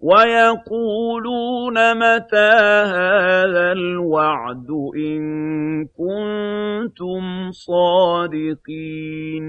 وَيَقُولُونَ مَتَىٰ هَٰذَا الْوَعْدُ إِن كُنتُمْ صَادِقِينَ